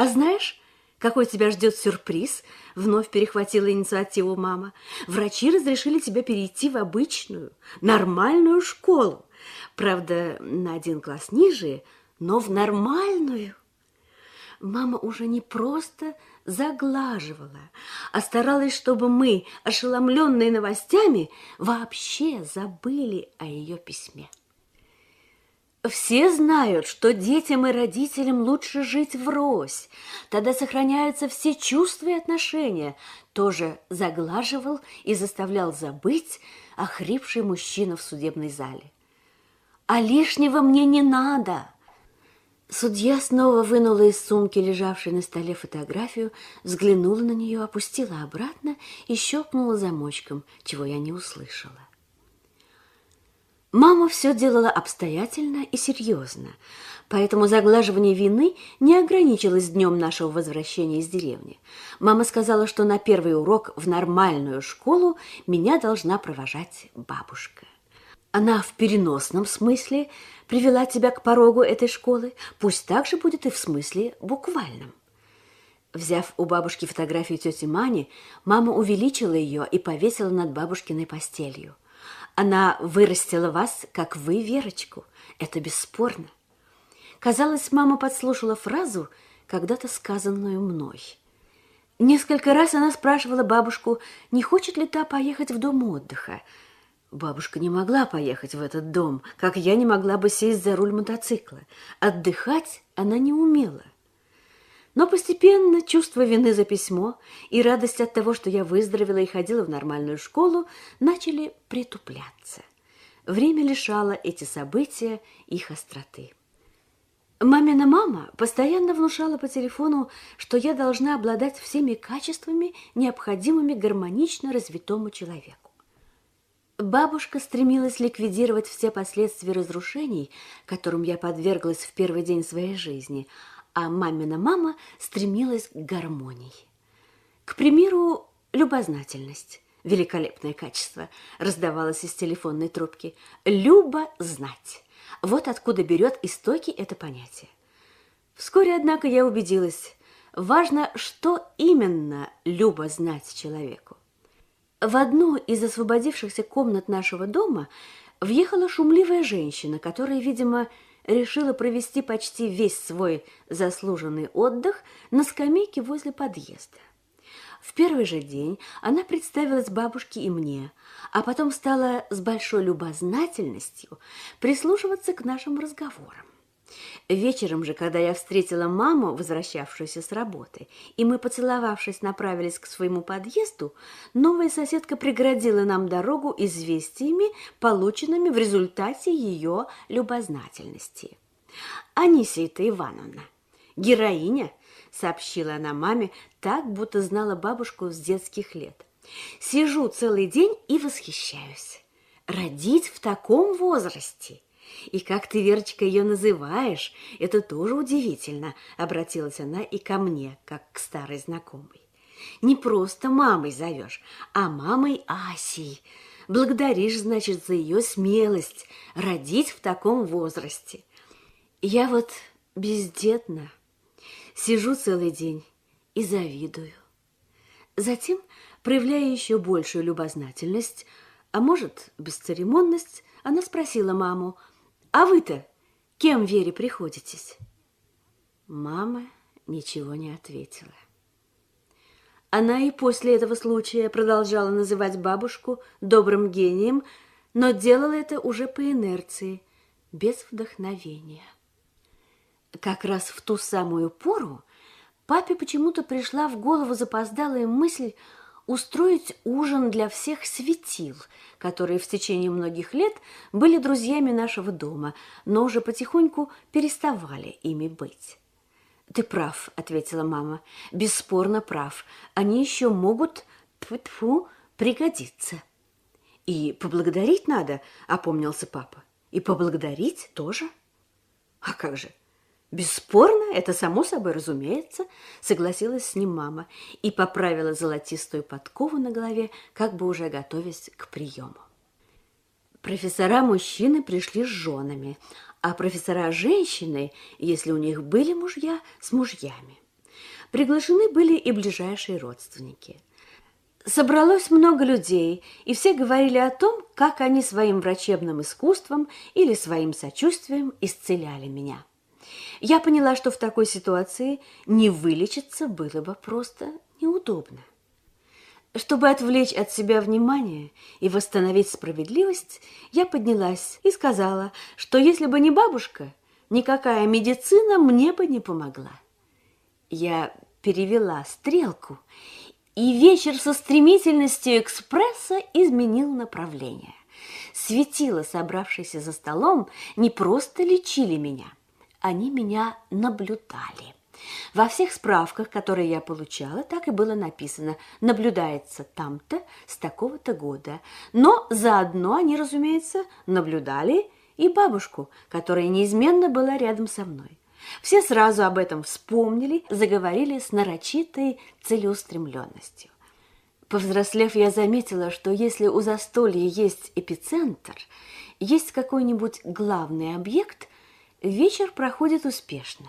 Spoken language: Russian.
А знаешь, какой тебя ждет сюрприз? Вновь перехватила инициативу мама. Врачи разрешили тебе перейти в обычную, нормальную школу. Правда, на один класс ниже, но в нормальную. Мама уже не просто заглаживала, а старалась, чтобы мы, ошеломленные новостями, вообще забыли о ее письме. Все знают, что детям и родителям лучше жить врозь. Тогда сохраняются все чувства и отношения. Тоже заглаживал и заставлял забыть охрипший мужчина в судебной зале. А лишнего мне не надо. Судья снова вынула из сумки, лежавшей на столе, фотографию, взглянула на нее, опустила обратно и щелкнула замочком, чего я не услышала. Мама все делала обстоятельно и серьезно, поэтому заглаживание вины не ограничилось днем нашего возвращения из деревни. Мама сказала, что на первый урок в нормальную школу меня должна провожать бабушка. Она в переносном смысле привела тебя к порогу этой школы, пусть так же будет и в смысле буквальном. Взяв у бабушки фотографию тети Мани, мама увеличила ее и повесила над бабушкиной постелью. Она вырастила вас, как вы, Верочку. Это бесспорно. Казалось, мама подслушала фразу, когда-то сказанную мной. Несколько раз она спрашивала бабушку, не хочет ли та поехать в дом отдыха. Бабушка не могла поехать в этот дом, как я не могла бы сесть за руль мотоцикла. Отдыхать она не умела. Но постепенно чувство вины за письмо и радость от того, что я выздоровела и ходила в нормальную школу, начали притупляться. Время лишало эти события их остроты. Мамина мама постоянно внушала по телефону, что я должна обладать всеми качествами, необходимыми гармонично развитому человеку. Бабушка стремилась ликвидировать все последствия разрушений, которым я подверглась в первый день своей жизни – а мамина мама стремилась к гармонии. К примеру, любознательность. Великолепное качество раздавалось из телефонной трубки. Люба знать. Вот откуда берет истоки это понятие. Вскоре, однако, я убедилась, важно, что именно Люба знать человеку. В одну из освободившихся комнат нашего дома въехала шумливая женщина, которая, видимо, решила провести почти весь свой заслуженный отдых на скамейке возле подъезда. В первый же день она представилась бабушке и мне, а потом стала с большой любознательностью прислушиваться к нашим разговорам. Вечером же, когда я встретила маму, возвращавшуюся с работы, и мы, поцеловавшись, направились к своему подъезду, новая соседка преградила нам дорогу известиями, полученными в результате ее любознательности. «Анисия-то Ивановна, героиня!» — сообщила она маме, так, будто знала бабушку с детских лет. «Сижу целый день и восхищаюсь. Родить в таком возрасте!» И как ты, Верочка, ее называешь, это тоже удивительно, обратилась она и ко мне, как к старой знакомой. Не просто мамой зовешь, а мамой Асей. Благодаришь, значит, за ее смелость родить в таком возрасте. Я вот бездетна, сижу целый день и завидую. Затем, проявляя еще большую любознательность, а может, бесцеремонность, она спросила маму, а вы-то кем Вере приходитесь? Мама ничего не ответила. Она и после этого случая продолжала называть бабушку добрым гением, но делала это уже по инерции, без вдохновения. Как раз в ту самую пору папе почему-то пришла в голову запоздалая мысль устроить ужин для всех светил, которые в течение многих лет были друзьями нашего дома, но уже потихоньку переставали ими быть. «Ты прав», — ответила мама, — «бесспорно прав. Они еще могут, тьфу пригодиться». «И поблагодарить надо», — опомнился папа. «И поблагодарить тоже». «А как же? Бесспорно, это само собой разумеется, согласилась с ним мама и поправила золотистую подкову на голове, как бы уже готовясь к приему. Профессора-мужчины пришли с женами, а профессора-женщины, если у них были мужья, с мужьями. Приглашены были и ближайшие родственники. Собралось много людей, и все говорили о том, как они своим врачебным искусством или своим сочувствием исцеляли меня. Я поняла, что в такой ситуации не вылечиться было бы просто неудобно. Чтобы отвлечь от себя внимание и восстановить справедливость, я поднялась и сказала, что если бы не бабушка, никакая медицина мне бы не помогла. Я перевела стрелку, и вечер со стремительностью экспресса изменил направление. Светило, собравшиеся за столом, не просто лечили меня, они меня наблюдали. Во всех справках, которые я получала, так и было написано «наблюдается там-то с такого-то года». Но заодно они, разумеется, наблюдали и бабушку, которая неизменно была рядом со мной. Все сразу об этом вспомнили, заговорили с нарочитой целеустремленностью. Повзрослев, я заметила, что если у застолья есть эпицентр, есть какой-нибудь главный объект, вечер проходит успешно.